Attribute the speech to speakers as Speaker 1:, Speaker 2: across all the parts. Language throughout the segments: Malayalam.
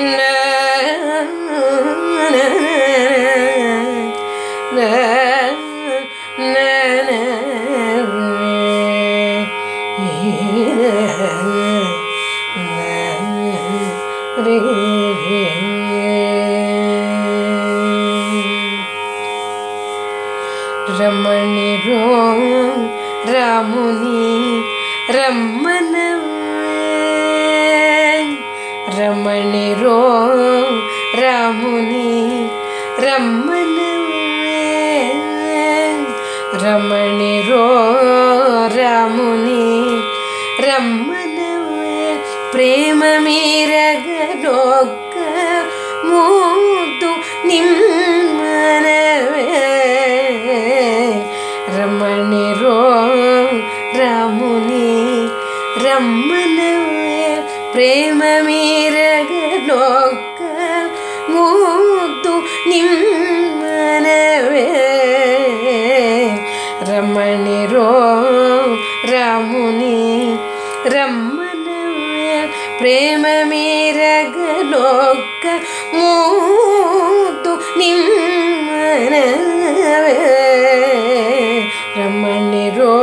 Speaker 1: No. रमी रो रामुनि रमन रमणी रामुनि रमन रमणि ಮೂತು ನಿಮ್ಮನವೇ ರಮಣಿರೋ ರಮುನಿ ರಮ್ಮನವೇ ಪ್ರೇಮ ಮೀರಗ ಲೋಕ ಮೂತು ನಿಮ್ಮನವೇ ರಮಣಿರೋ ರಮುನಿ ರಮ್ಮನವೇ ಪ್ರೇಮ മൂത്തു നിമ്മനവേ. രമണിരോ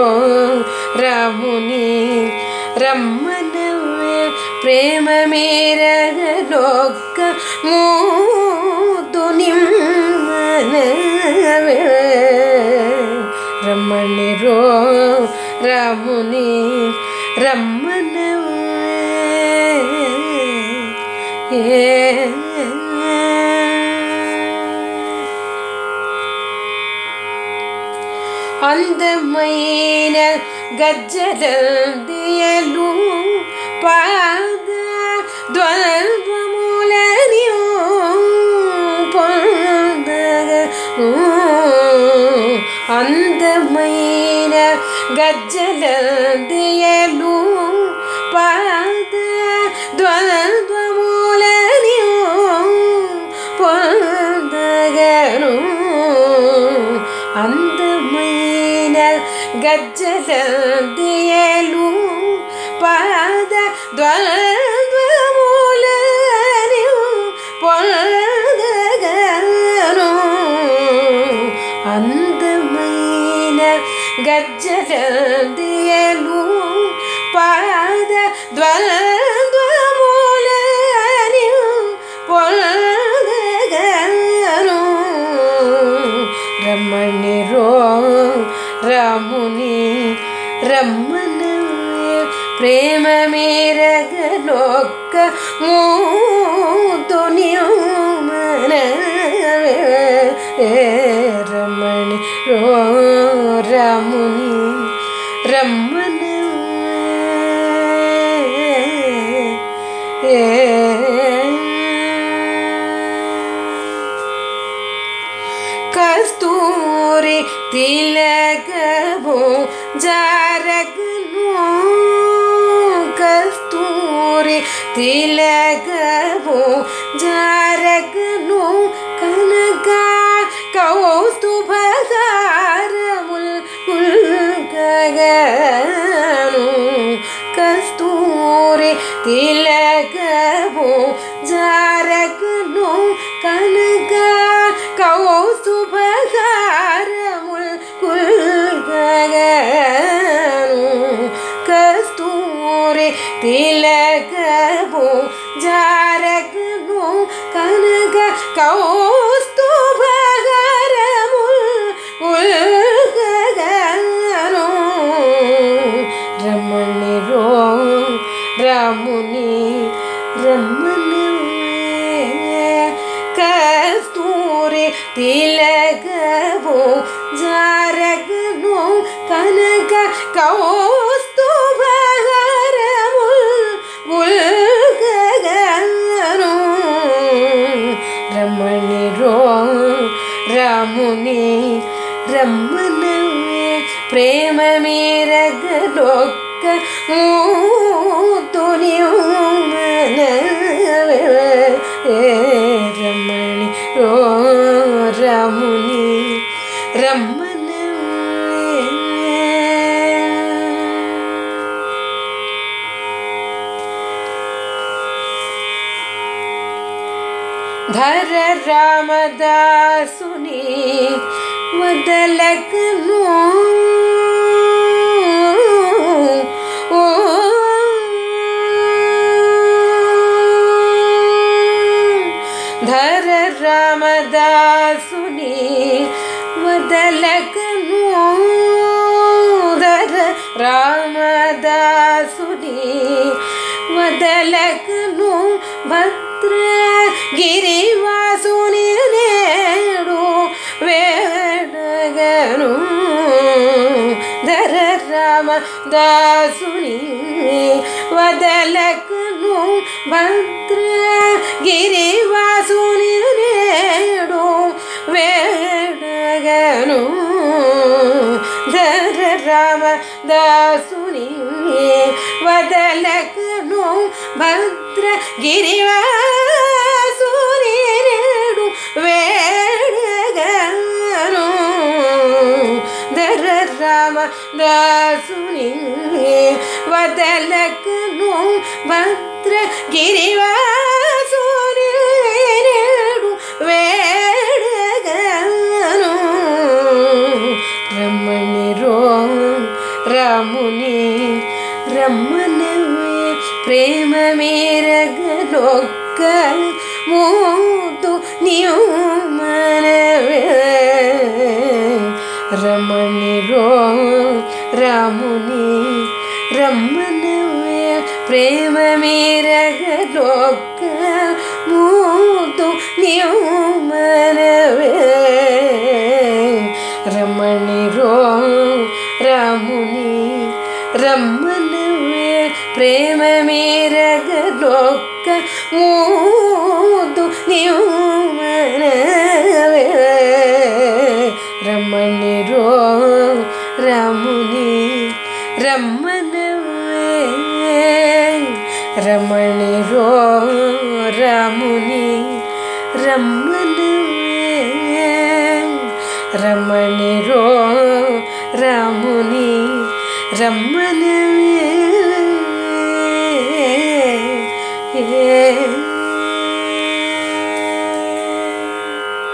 Speaker 1: രമുനി രമ്മനവേ പ്രേമമേരന ലോക മൂത്തു നിമ്മനവേ. രമണിരോ രമുനി രമ്മ అందమైన గజ్జలందియలు పాద ద్వంద్వములని పొందగను అందమైన గజ్జలందియలు గజ్జలందియలు పాద ద్వంద్వములని పొందగను అందమైన గజ్జలందియలు పాద ద్వంద్వములని రాముని రమ్మన ప్రేమ మేరగనొక్క మూతుని రమణి రో రాముని రమ్మన ఏ കസ്തൂരി തിലകവോ ജാരകനോ. കസ്തൂരി തിലകവോ ജാരകനോ. കനക കൗസ്തുഭസാരമുൽ കസ്തൂരി തിലകവോ கௌசுபகாரமுள் குல்ககனும் கஸ்தூரி திலகபும் ஜாரகனும் கனக கௌ കസ്തൂരി തിലകവും ജാരകനും കനക കൗസ്തുഭകരമുൽ ഉൽഗനും രമണിരോ രമുനി രമണമേ പ്രേമമേരകലൊക്ക മൂത്തുനിയോ रामुनि रमन धर रामदासुनि नो ಸುನಿ ಮೊದಲಕನು ರಾಮದಾಸುನಿ ಮೊದಲಕನು ಭದ್ರ ಗಿರಿವಾಸುನಿ ನೇಡು ವೇಣಗನು ದರ ರಾಮ ದಾಸುನಿ ಮೊದಲಕನು ಭದ್ರ ಗಿರಿವಾಸುನಿ వేడగను ధర రామ దాసుని వదలకను భద్ర గిరివాసుని నేడు వేడగను ధర రామ దాసుని వదలకను భద్ర ಪ್ರೇಮ ಮೇರಗಲೊಕ್ಕ ಮೂತು ನೀವು ಮನವೇ ರಮಣಿರೋ ರಾಮುನಿ ರಮನವೇ ಪ್ರೇಮ ಮೇರಗಲೊಕ್ಕ ಮೂತು ನೀವು రాముని రమ్మనవే రమణి రో రాముని రమ్మనవే రమణి రో రాముని రమ్మనవే